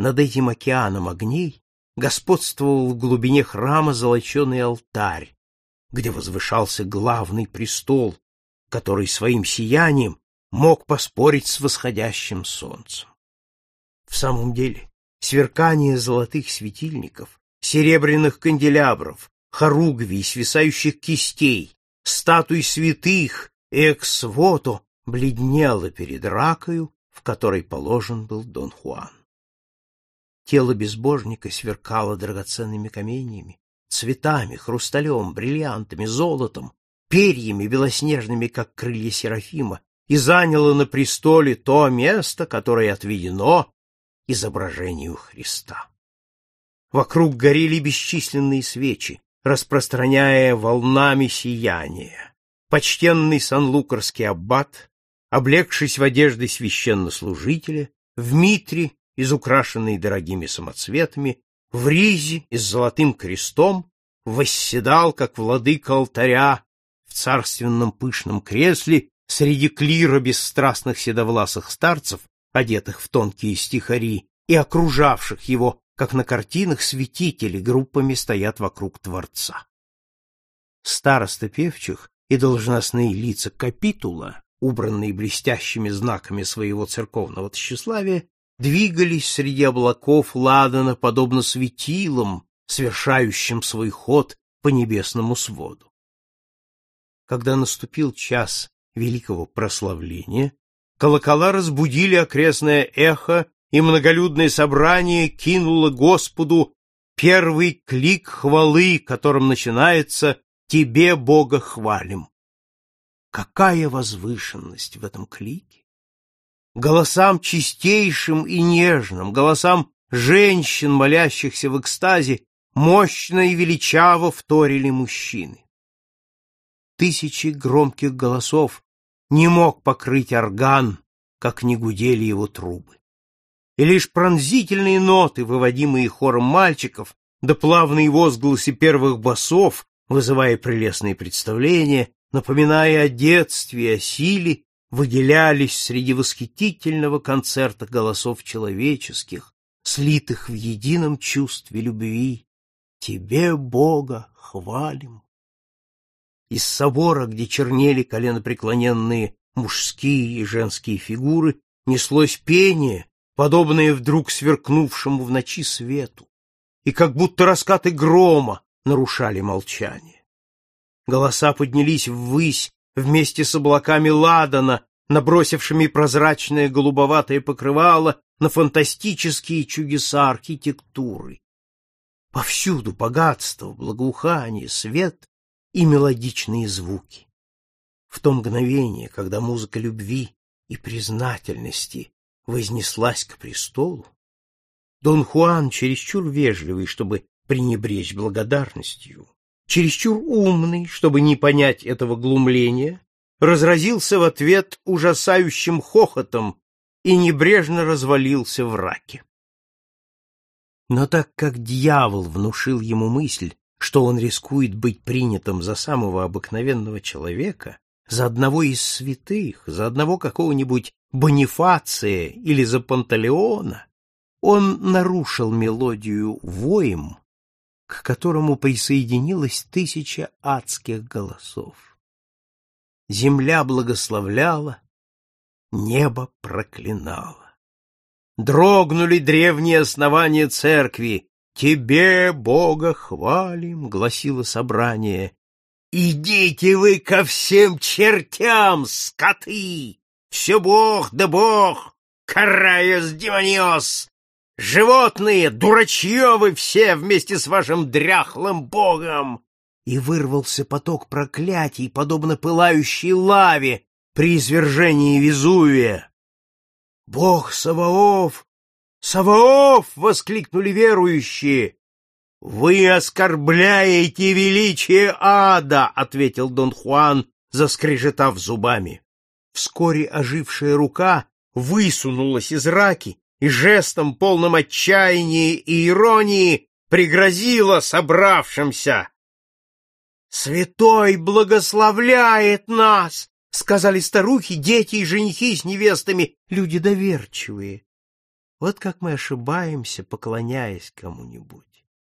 Над этим океаном огней господствовал в глубине храма золоченый алтарь, где возвышался главный престол, который своим сиянием мог поспорить с восходящим солнцем. В самом деле, сверкание золотых светильников, серебряных канделябров, хоругвий, свисающих кистей, статуй святых и экс-вото бледнело перед ракою, в которой положен был Дон Хуан. Тело безбожника сверкало драгоценными каменьями, цветами, хрусталем, бриллиантами, золотом, перьями белоснежными, как крылья Серафима, и заняло на престоле то место, которое отведено изображению Христа. Вокруг горели бесчисленные свечи, распространяя волнами сияния. Почтенный санлукарский аббат, облегшись в одежды священнослужителя, в митре, изукрашенной дорогими самоцветами, в ризе и с золотым крестом, восседал, как владыка алтаря, в царственном пышном кресле среди клира бесстрастных седовласых старцев, одетых в тонкие стихари, и окружавших его как на картинах святители группами стоят вокруг Творца. Староста певчих и должностные лица капитула, убранные блестящими знаками своего церковного тщеславия, двигались среди облаков ладана, подобно светилам, совершающим свой ход по небесному своду. Когда наступил час великого прославления, колокола разбудили окрестное эхо и многолюдное собрание кинуло Господу первый клик хвалы, которым начинается «Тебе, Бога, хвалим». Какая возвышенность в этом клике! Голосам чистейшим и нежным, голосам женщин, молящихся в экстазе, мощно и величаво вторили мужчины. Тысячи громких голосов не мог покрыть орган, как не гудели его трубы и лишь пронзительные ноты, выводимые хором мальчиков, да плавные возгласы первых басов, вызывая прелестные представления, напоминая о детстве о силе, выделялись среди восхитительного концерта голосов человеческих, слитых в едином чувстве любви. Тебе, Бога, хвалим. Из собора, где чернели коленопреклоненные мужские и женские фигуры, неслось пение, подобные вдруг сверкнувшему в ночи свету, и как будто раскаты грома нарушали молчание. Голоса поднялись ввысь вместе с облаками ладана, набросившими прозрачное голубоватое покрывало на фантастические чудеса архитектуры. Повсюду богатство, благоухание, свет и мелодичные звуки. В то мгновение, когда музыка любви и признательности вознеслась к престолу, Дон Хуан, чересчур вежливый, чтобы пренебречь благодарностью, чересчур умный, чтобы не понять этого глумления, разразился в ответ ужасающим хохотом и небрежно развалился в раке. Но так как дьявол внушил ему мысль, что он рискует быть принятым за самого обыкновенного человека, за одного из святых, за одного какого-нибудь Бонифация или за Пантелеона, он нарушил мелодию воем, к которому присоединилась тысяча адских голосов. Земля благословляла, небо проклинало. Дрогнули древние основания церкви. «Тебе, Бога, хвалим!» — гласило собрание. «Идите вы ко всем чертям, скоты!» Все бог да бог, караюс демониос! Животные, дурачье вы все вместе с вашим дряхлым богом!» И вырвался поток проклятий, подобно пылающей лаве при извержении Везувия. «Бог Саваоф! Саваоф!» — воскликнули верующие. «Вы оскорбляете величие ада!» — ответил Дон Хуан, заскрежетав зубами. Вскоре ожившая рука высунулась из раки и жестом, полным отчаяния и иронии, пригрозила собравшимся. «Святой благословляет нас!» — сказали старухи, дети и женихи с невестами, люди доверчивые. Вот как мы ошибаемся, поклоняясь кому-нибудь.